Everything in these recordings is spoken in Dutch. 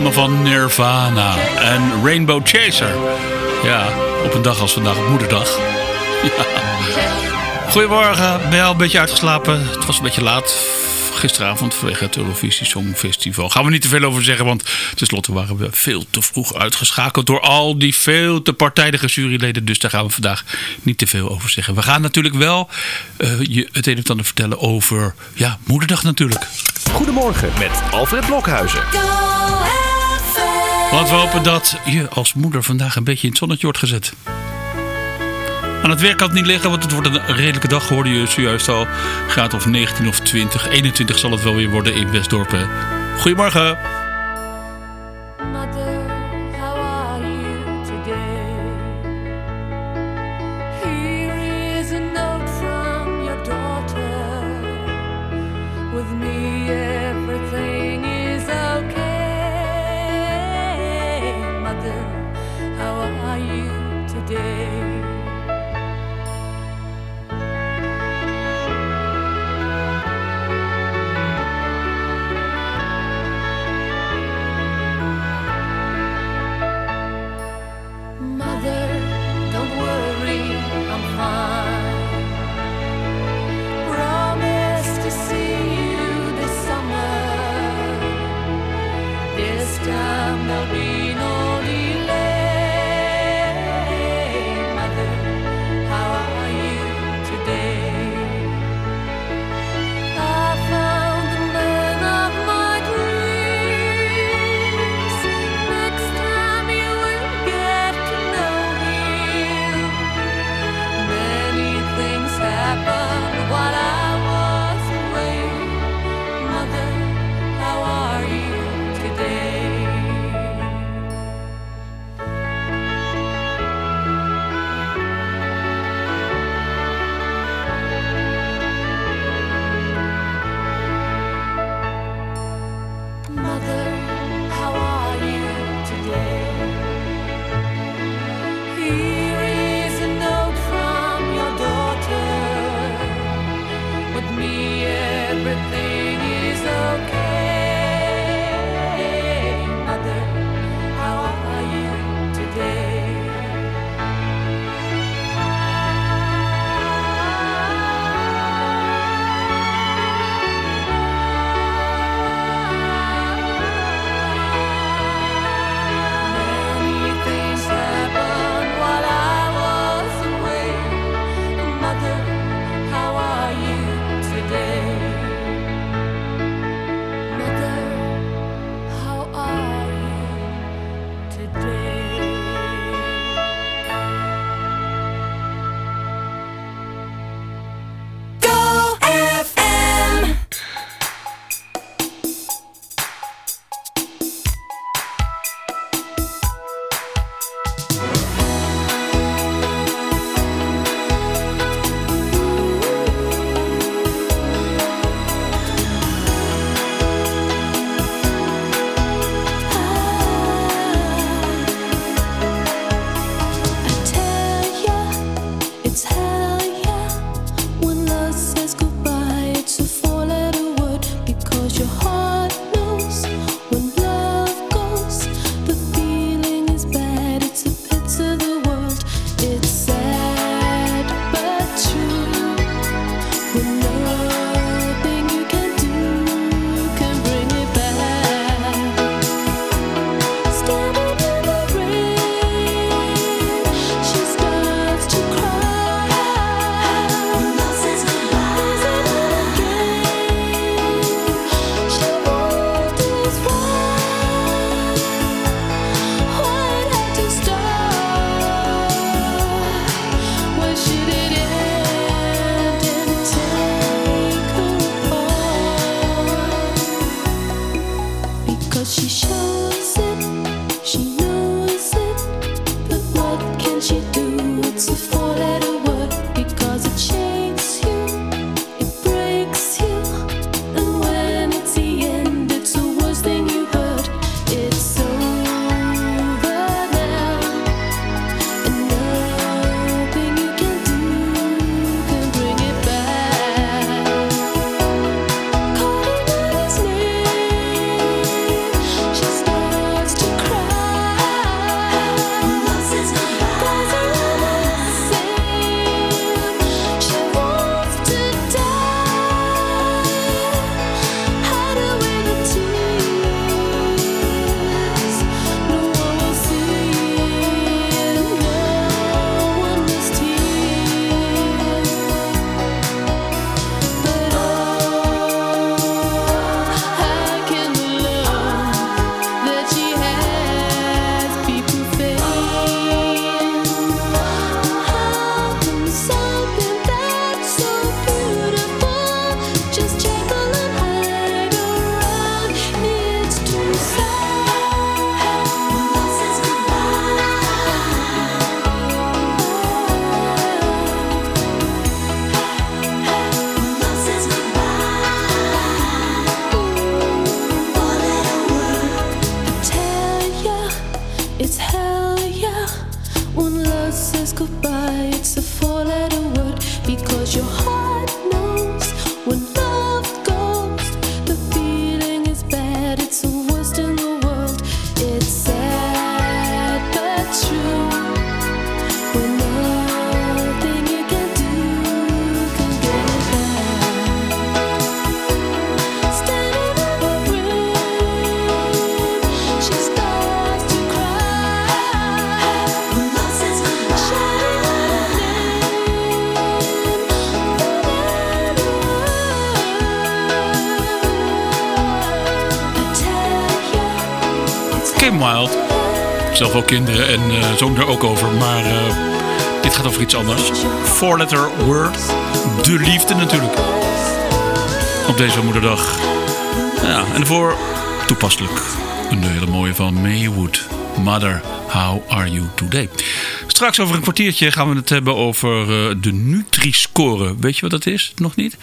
van Nirvana en Rainbow Chaser. Ja, op een dag als vandaag, op moederdag. Goedemorgen, ben al een beetje uitgeslapen? Het was een beetje laat gisteravond vanwege het Eurovisie Songfestival. Gaan we niet te veel over zeggen, want tenslotte waren we veel te vroeg uitgeschakeld door al die veel te partijdige juryleden. Dus daar gaan we vandaag niet te veel over zeggen. We gaan natuurlijk wel uh, je het een en ander vertellen over ja, Moederdag natuurlijk. Goedemorgen met Alfred Blokhuizen. Laten we hopen dat je als moeder vandaag een beetje in het zonnetje wordt gezet. Aan het werk kan niet liggen, want het wordt een redelijke dag, hoorde je zojuist al. Gaat of 19 of 20, 21 zal het wel weer worden in Westdorp. Goedemorgen. Zelf kinderen en uh, zong er ook over. Maar uh, dit gaat over iets anders. Four letter word. De liefde natuurlijk. Op deze moederdag. Ja, en voor toepasselijk een hele mooie van Maywood. Mother, how are you today? Straks over een kwartiertje gaan we het hebben over uh, de Nutri-score. Weet je wat dat is? Nog niet?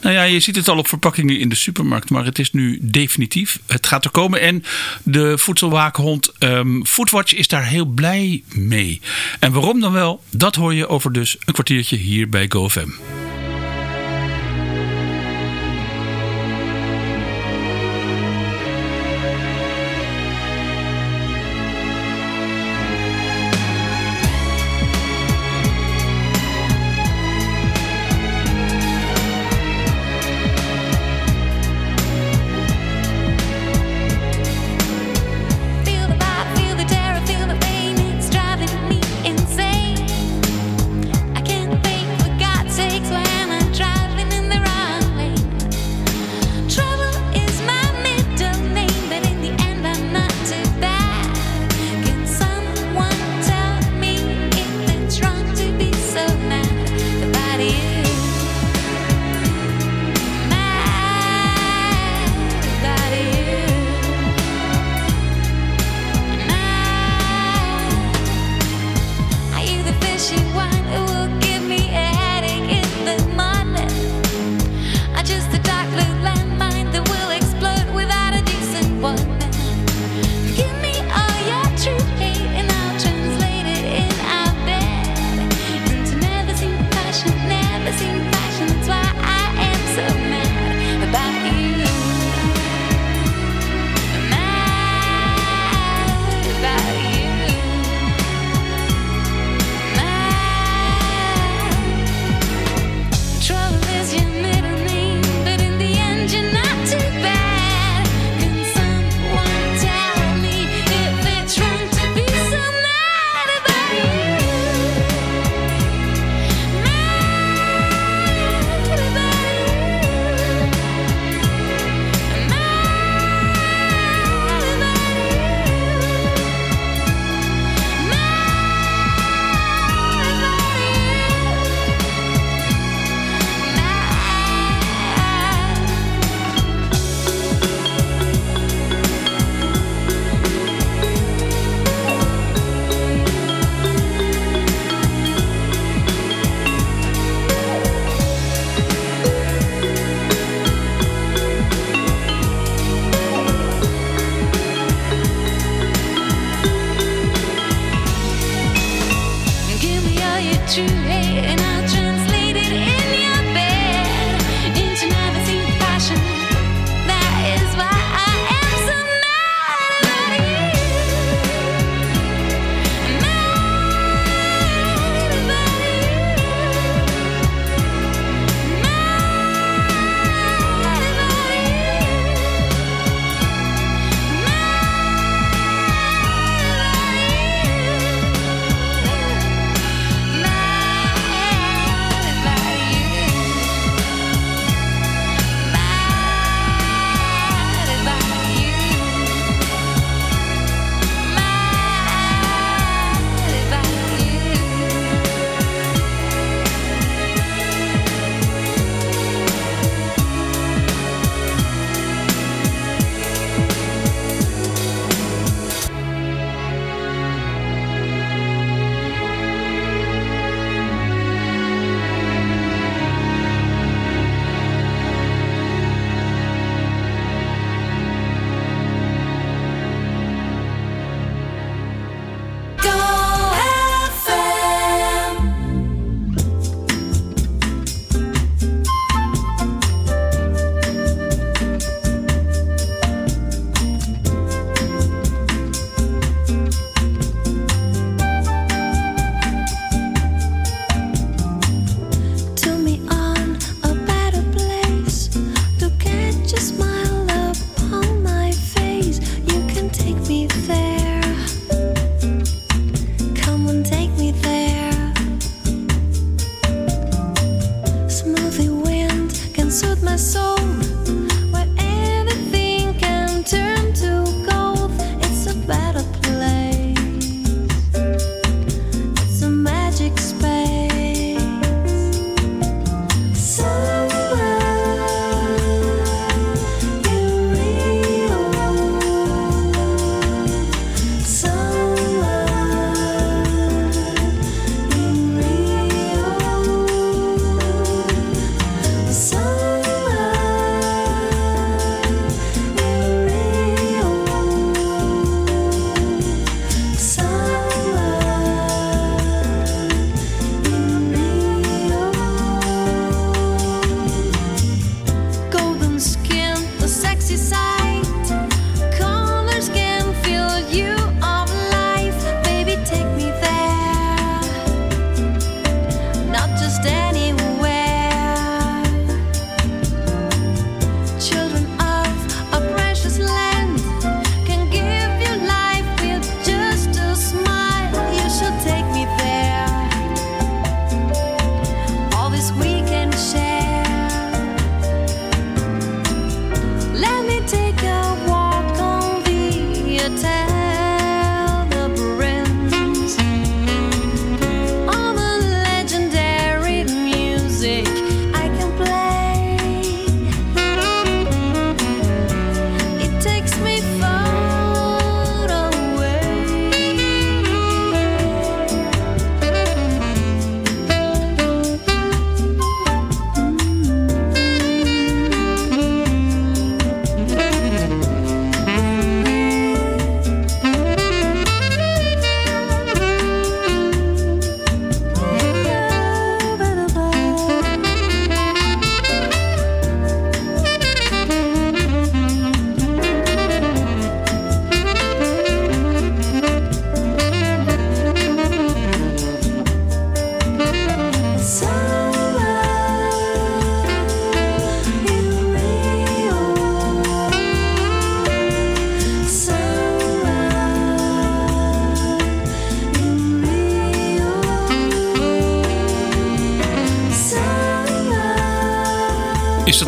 Nou ja, je ziet het al op verpakkingen in de supermarkt, maar het is nu definitief. Het gaat er komen en de voedselwaakhond um, Foodwatch is daar heel blij mee. En waarom dan wel? Dat hoor je over dus een kwartiertje hier bij GoFM.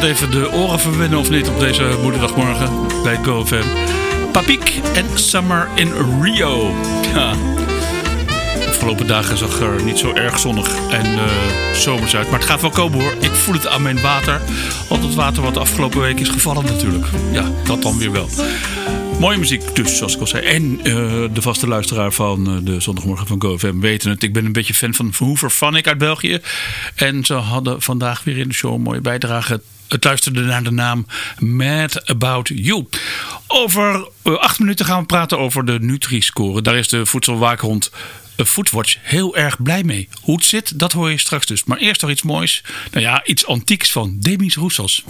Even de oren verwennen of niet op deze moederdagmorgen bij GoFam. Papiek en Summer in Rio. De afgelopen dagen zag er niet zo erg zonnig en uh, zomers uit. Maar het gaat wel komen hoor. Ik voel het aan mijn water. Al het water wat de afgelopen week is gevallen natuurlijk. Ja, dat dan weer wel. Mooie muziek dus, zoals ik al zei. En uh, de vaste luisteraar van uh, de zondagmorgen van GoFM weten het. Ik ben een beetje fan van Verhoever Vanik uit België. En ze hadden vandaag weer in de show een mooie bijdrage. Het luisterde naar de naam Mad About You. Over uh, acht minuten gaan we praten over de Nutri-score. Daar is de voedselwaakhond Foodwatch heel erg blij mee. Hoe het zit, dat hoor je straks dus. Maar eerst nog iets moois. Nou ja, iets antieks van Demis Roussos.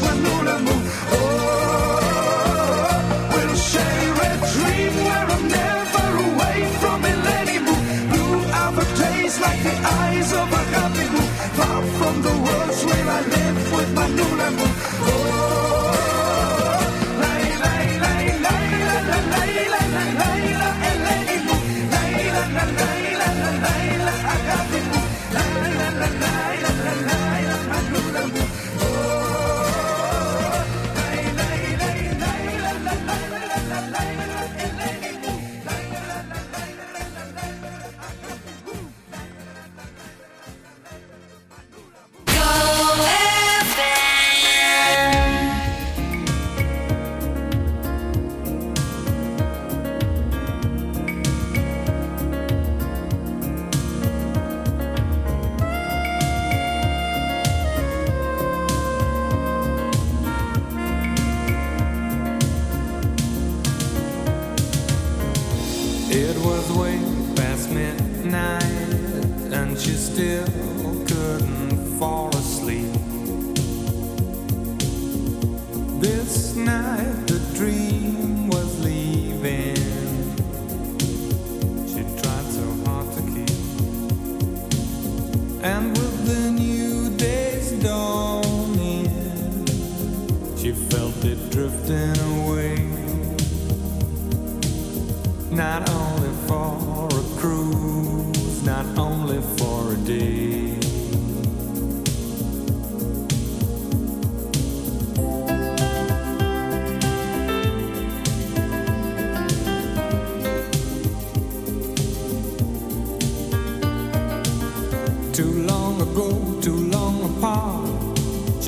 cuando la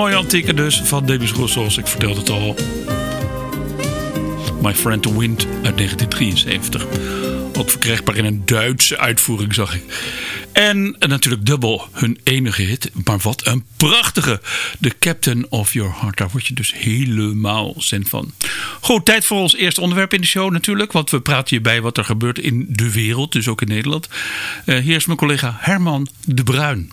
mooie antieke dus van Demis Roussos. Ik vertelde het al. My Friend the Wind uit 1973. Ook verkrijgbaar in een Duitse uitvoering, zag ik. En natuurlijk dubbel hun enige hit. Maar wat een prachtige. The Captain of Your Heart. Daar word je dus helemaal zen van. Goed, tijd voor ons eerste onderwerp in de show natuurlijk. Want we praten hierbij wat er gebeurt in de wereld. Dus ook in Nederland. Uh, hier is mijn collega Herman de Bruin.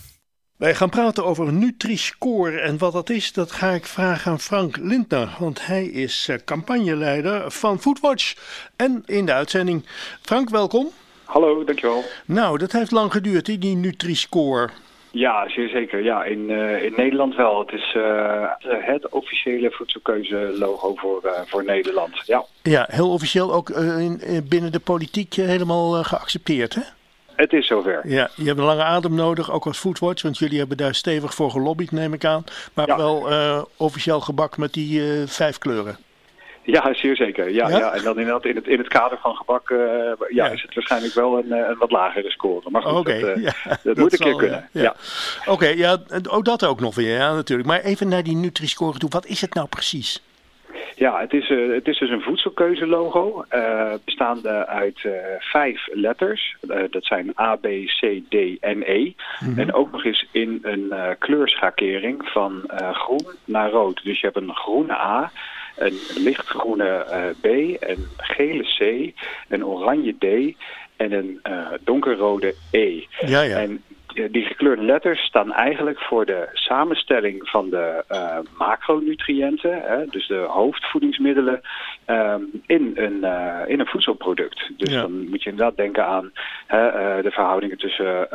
Wij gaan praten over Nutri-Score en wat dat is, dat ga ik vragen aan Frank Lindner, want hij is eh, campagneleider van Foodwatch en in de uitzending. Frank, welkom. Hallo, dankjewel. Nou, dat heeft lang geduurd, die Nutri-Score. Ja, zeer zeker. Ja, in, uh, in Nederland wel. Het is uh, het officiële voedselkeuze-logo voor, uh, voor Nederland. Ja. ja, heel officieel ook in, binnen de politiek helemaal geaccepteerd, hè? Het is zover. Ja, je hebt een lange adem nodig, ook als Foodwatch, want jullie hebben daar stevig voor gelobbyd, neem ik aan. Maar wel officieel gebak met die vijf kleuren. Ja, zeer zeker. Ja, ja? en dan inderdaad in het, in het kader van gebak uh, ja, is het waarschijnlijk wel een, een wat lagere score. Maar goed, dat, ja, dat, dat, moet een keer kunnen. Ja. Oké, ja, ook dat ook nog weer, ja, natuurlijk. Maar even naar die Nutri-score toe. Wat is het nou precies? Ja, het is, uh, het is dus een voedselkeuzelogo, uh, bestaande uit uh, vijf letters. dat zijn A, B, C, D en E. Mm En ook nog eens in een kleurschakering van groen naar rood. Dus je hebt een groene A, een lichtgroene B, een gele C, een oranje D en een donkerrode E. Ja, ja. En die gekleurde letters staan eigenlijk voor de samenstelling van de uh, macronutriënten, hè, dus de hoofdvoedingsmiddelen, um, in, een, uh, in een voedselproduct. Dus dan moet je inderdaad denken aan hè, uh, de verhoudingen tussen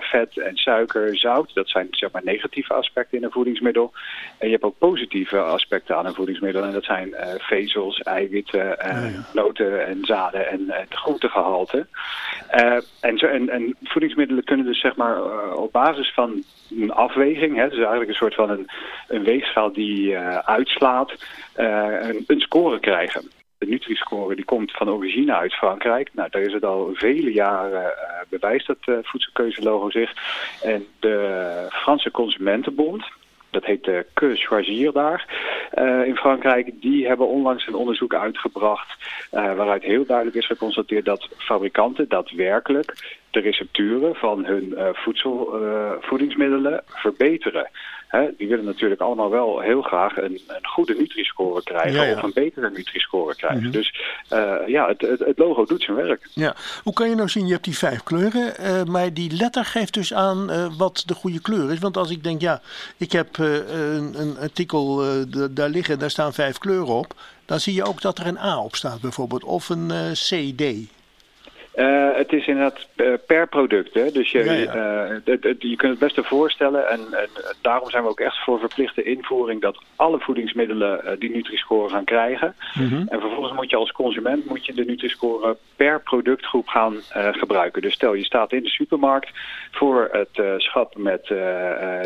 vet en suiker, zout. Dat zijn zeg maar negatieve aspecten in een voedingsmiddel. En je hebt ook positieve aspecten aan een voedingsmiddel. En dat zijn vezels, eiwitten, noten en zaden en, en groentegehalte. en, zo, en, en voedingsmiddelen kunnen dus zeg maar uh, op basis van een afweging, hè, dus eigenlijk een soort van een, een weegschaal die uh, uitslaat, uh, een, een, score krijgen. De Nutri-score die komt van origine uit Frankrijk. Nou, daar is het al vele jaren bewijs dat voedselkeuzelogo zich. En de Franse Consumentenbond, dat heet de Que Choisir daar in Frankrijk. Die hebben onlangs een onderzoek uitgebracht waaruit heel duidelijk is geconstateerd dat fabrikanten daadwerkelijk de recepturen van hun uh, voedsel, voedingsmiddelen verbeteren die willen natuurlijk allemaal wel heel graag een, een goede Nutri-score krijgen of een betere Nutri-score krijgen. Mhm. Dus uh, ja, het, het, het, logo doet zijn werk. Ja. Hoe kan je nou zien, je hebt die vijf kleuren, uh, maar die letter geeft dus aan uh, wat de goede kleur is. Want als ik denk, ja, ik heb een, een, artikel daar liggen, daar staan vijf kleuren op, dan zie je ook dat er een A op staat bijvoorbeeld, of een CD. Uh, het is inderdaad uh, per product. Hè? Dus je, uh, je kunt het beste voorstellen. En, en, daarom zijn we ook echt voor verplichte invoering dat alle voedingsmiddelen die Nutri-score gaan krijgen. Mm -hmm. En vervolgens moet je als consument moet je de Nutri-score per productgroep gaan gebruiken. Dus stel je staat in de supermarkt voor het schap met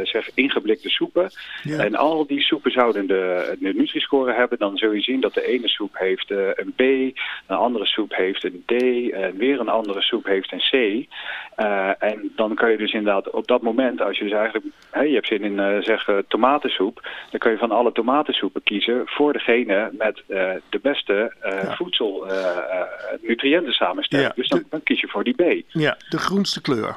zeg ingeblikte soepen. Ja. En al die soepen zouden de, de Nutri-score hebben. Dan zul je zien dat de ene soep heeft een B, een andere soep heeft een D en weer een andere soep heeft een C. Uh, en dan kan je dus inderdaad op dat moment, als je dus eigenlijk, hey, je hebt zin in uh, zeg tomatensoep, dan kun je van alle tomatensoepen kiezen voor degene met de beste ja. voedsel, nutriënten samenstelling. Ja, dus dan, dan, kies je voor die B. Ja, de groenste kleur.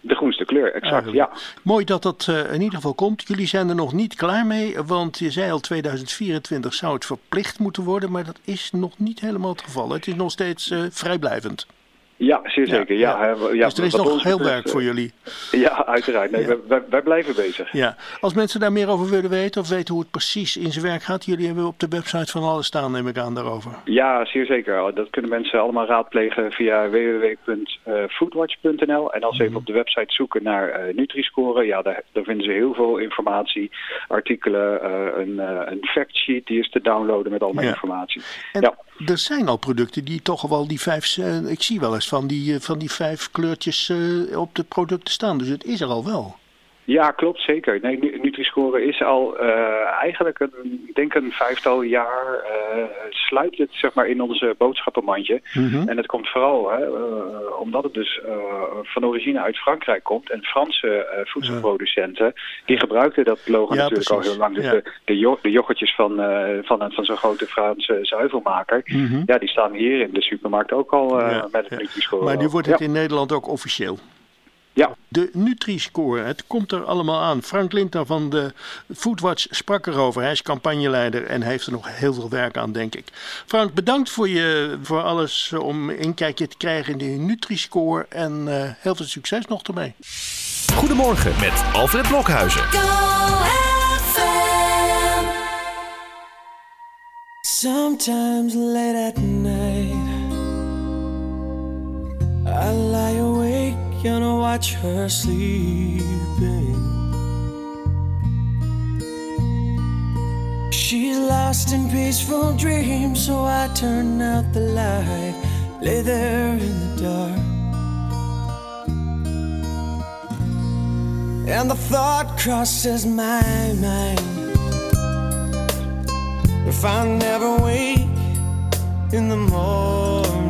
De groenste kleur, exact, ja. Mooi dat dat in ieder geval komt. Jullie zijn er nog niet klaar mee, want je zei al 2024 zou het verplicht moeten worden, maar dat is nog niet helemaal het geval. Het is nog steeds vrijblijvend. Ja, zeer zeker. Ja, ja. ja. dus er is nog heel werk voor jullie. Ja, uiteraard. Nee, wij, wij, blijven bezig. Ja. Als mensen daar meer over willen weten of weten hoe het precies in zijn werk gaat, jullie hebben op de website van alles staan, neem ik aan, daarover. Ja, zeer zeker. Dat kunnen mensen allemaal raadplegen via www.foodwatch.nl. En als ze even op de website zoeken naar uh, Nutri-score, ja, daar, daar, vinden ze heel veel informatie, artikelen, uh, een, uh, een factsheet die is te downloaden met allemaal informatie. En ja. Er zijn al producten die toch wel die vijf, ik zie wel eens van die, eh, van die vijf kleurtjes eh, op de producten staan. Dus het is er al wel. Ja, klopt, zeker. Nee, Nutri-score is al uh, eigenlijk, een, ik denk een vijftal jaar, uh, sluit het zeg maar in onze boodschappenmandje. Mm -hmm. En het komt vooral hè, uh, omdat het dus van origine uit Frankrijk komt. En Franse voedselproducenten, die gebruikten dat logo ja, natuurlijk precies. al heel lang. Dus ja. de, de, de yoghurtjes van, van, van zo'n grote Franse zuivelmaker, mm -hmm. ja, die staan hier in de supermarkt ook al met het Nutri-score. Maar nu wordt het in Nederland ook officieel. Ja. De Nutri-score, het komt er allemaal aan. Frank Linter van de Foodwatch sprak erover. Hij is campagneleider en heeft er nog heel veel werk aan, denk ik. Frank, bedankt voor, je, voor alles om een inkijkje te krijgen in de Nutri-score. En uh, heel veel succes nog ermee. Goedemorgen met Alfred Blokhuizen. Sometimes late at night I lie awake gonna watch her sleeping. She's lost in peaceful dreams, so I turn out the light, lay there in the dark. And the thought crosses my mind if I never wake in the morning.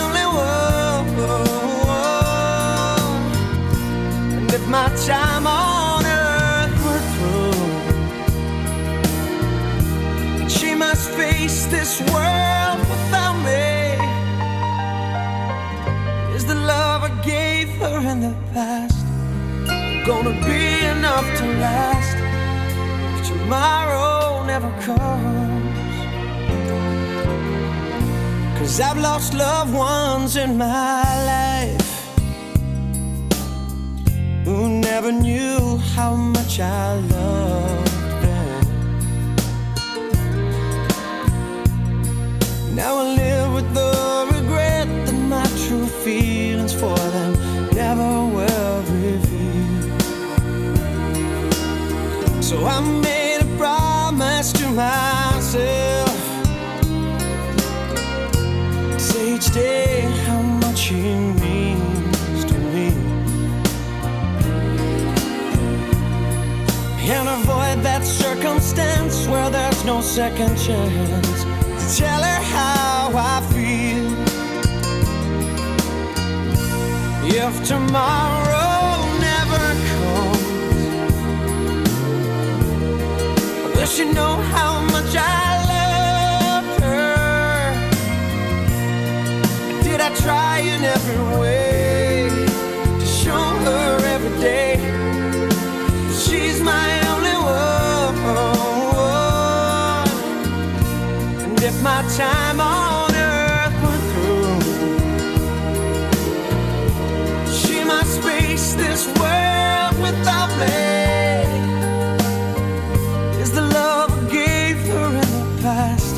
my time on earth were through. She must face this world without me. Is the love I gave her in the past gonna be enough to last if tomorrow never comes? Cause I've lost loved ones in my life never knew how much I loved no second chance to tell her how I feel. If tomorrow never comes, I wish you know how much I love her. Did I try in every way to show her every day my time on earth were through, she must face this world without me. Is the love I gave her in the past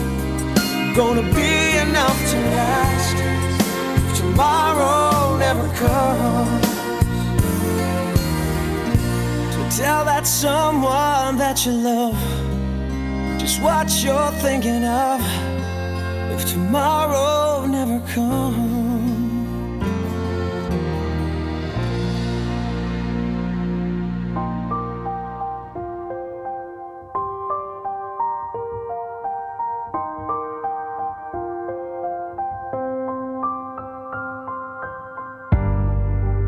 gonna be enough to last? If tomorrow never comes, to tell that someone that you love just what you're thinking of. Tomorrow never comes.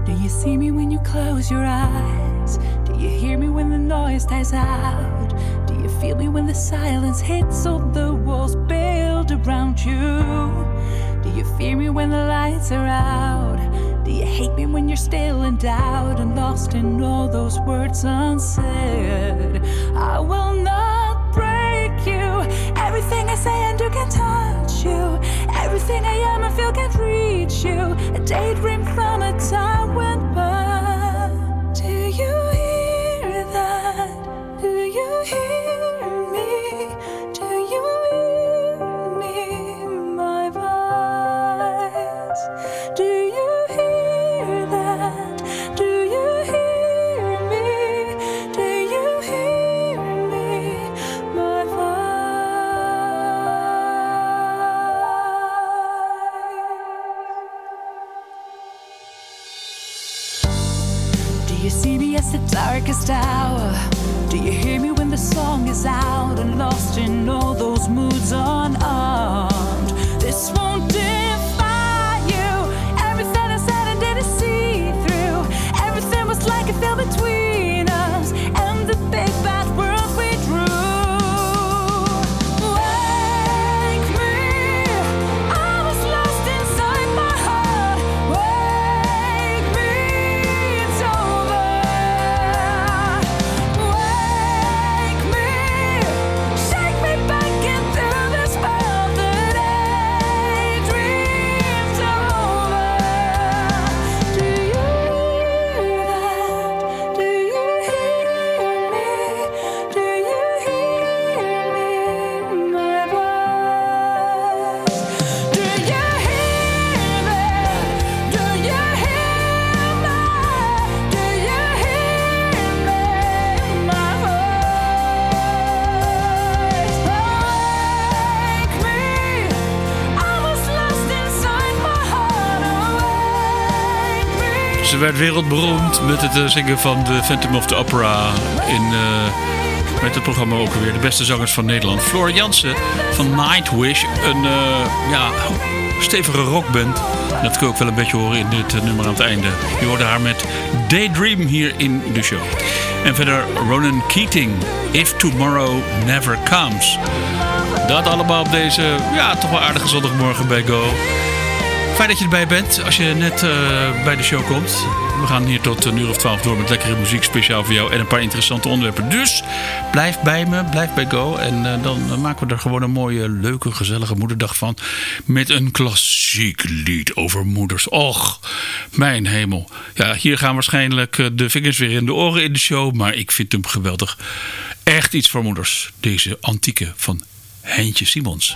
Do you see me when you close your eyes? Do you hear me when the noise dies out? Do you feel me when the silence hits all the walls build around you? Do you fear me when the lights are out? Do you hate me when you're still in doubt and lost in all those words unsaid? I will not break you. Everything I say and do can touch you. Everything I am and feel can't reach you. A daydream from a time darkest hour? Do you hear me when the song is out and lost in all those moods unarmed? This won't werd wereldberoemd met het eh, zingen van de Phantom of the Opera in eh, met het programma ook weer de beste zangers van Nederland. Floor Jansen van Nightwish, een eh, ja, stevige rockband. Dat kun je ook wel een beetje horen in dit nummer aan het einde. Je hoorde haar met Daydream hier in de show. En verder Ronan Keating, If Tomorrow Never Comes. Dat allemaal op deze ja, toch wel aardige zondagmorgen bij Go. Fijn dat je erbij bent als je net bij de show komt. We gaan hier tot een uur of twaalf door met lekkere muziek speciaal voor jou en een paar interessante onderwerpen. Dus blijf bij me, blijf bij Go. En eh, dan maken we er gewoon een mooie, leuke, gezellige moederdag van. Met een klassiek lied over moeders. Och, mijn hemel. Ja, hier gaan waarschijnlijk eh, de vingers weer in de oren in de show. Maar ik vind hem geweldig. Echt iets voor moeders. Deze antieke van Heintje Simons.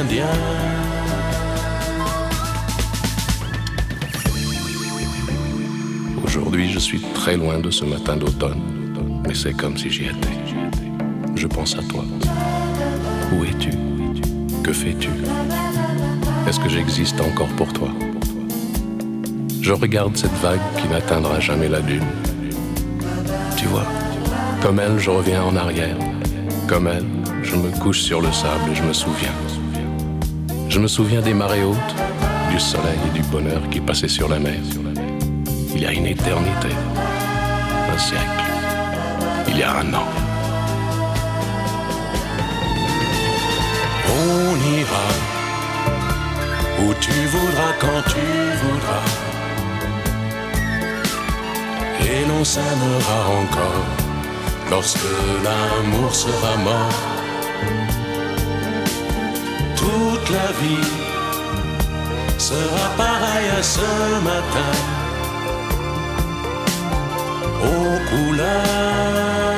Indien. Aujourd'hui, je suis très loin de ce matin d'automne, mais c'est comme si j'y étais. Je pense à toi. Où es-tu? Que fais-tu? Est-ce que j'existe encore pour toi? Je regarde cette vague qui n'atteindra jamais la dune. Tu vois, comme elle, je reviens en arrière. Comme elle, je me couche sur le sable et je me souviens. Je me souviens des marées hautes, du soleil et du bonheur qui passaient sur la mer. Il y a une éternité, un siècle, il y a un an. On ira où tu voudras quand tu voudras. Et l'on s'aimera encore lorsque l'amour sera mort. Toute la vie sera pareille à ce matin aux couleurs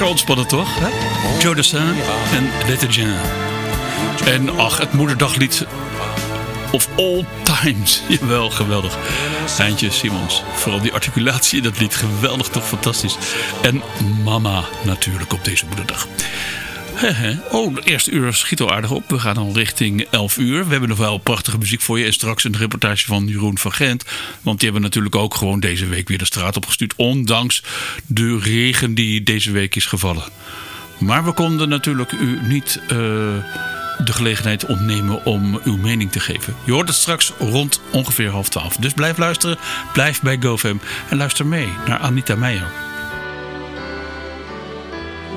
Lekker ontspannen toch? Hè? Joe en Lette Jean. En ach, het moederdaglied of all times. Jawel, geweldig. Eindje Simons. Vooral die articulatie in dat lied. Geweldig, toch fantastisch. En mama natuurlijk op deze moederdag. Oh, de eerste uur schiet al aardig op. We gaan al richting 11 uur. We hebben nog wel prachtige muziek voor je. En straks een reportage van Jeroen van Gent. Want die hebben natuurlijk ook gewoon deze week weer de straat opgestuurd. Ondanks de regen die deze week is gevallen. Maar we konden natuurlijk u niet eh, de gelegenheid ontnemen om uw mening te geven. Je hoort het straks rond ongeveer half twaalf. Dus blijf luisteren, blijf bij GoFam en luister mee naar Anita Meijer.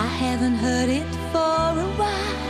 I haven't heard it for a while.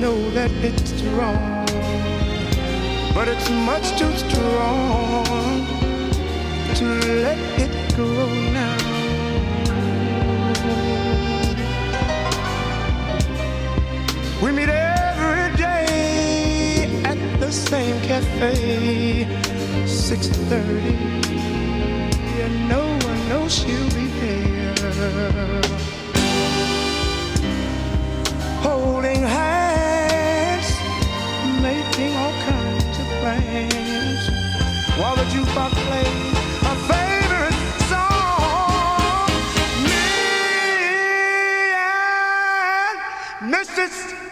know that it's wrong, but it's much too strong to let it go now. We meet every day at the same cafe, 6:30. And no one knows she'll be there. Holding hands,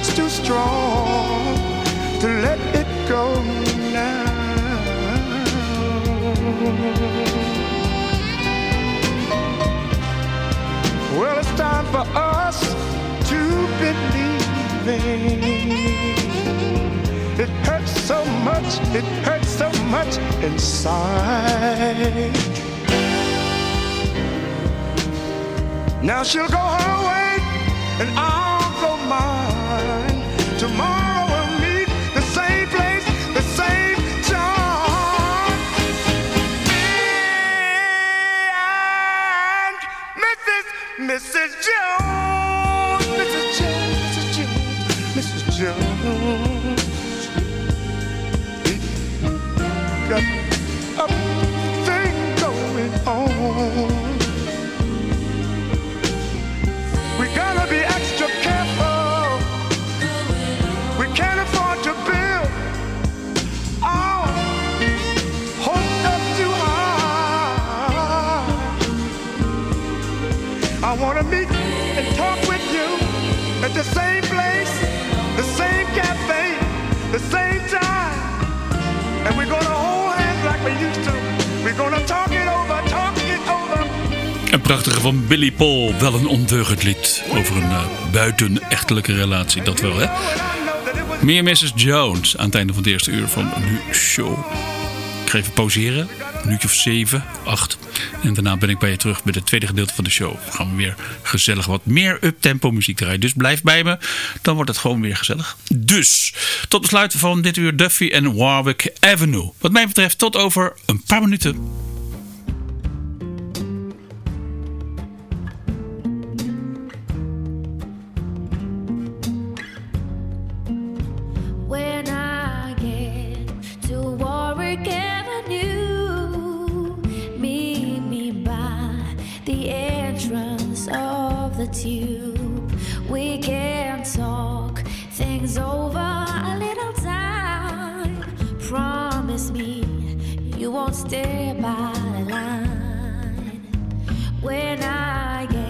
much too strong to let it go now. Well, it's time for us to believe It hurts so much, it hurts so much inside. Now she'll go her way and I'll go mine. Wanna meet and talk with you at the same place, the same cafe, the same time. And we're gonna hold hands like we used to. We're gonna talk it over, talk it over. Een prachtige van Billy Paul. Wel een ondeugend lied over een uh, buitenechtelijke relatie. Dat wel, hè? Meer Mrs. Jones aan het einde van het eerste uur van Nu Show. Ik ga even pauzeren. Minuutje of 7, 8. En daarna ben ik bij je terug bij het tweede gedeelte van de show. Dan gaan we weer gezellig wat meer uptempo muziek draaien. Dus blijf bij me. Dan wordt het gewoon weer gezellig. Dus, tot besluit van dit uur Duffy en Warwick Avenue. Wat mij betreft tot over een paar minuten. The tube. We can talk things over a little time. Promise me you won't stay by the line. When I get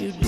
you do.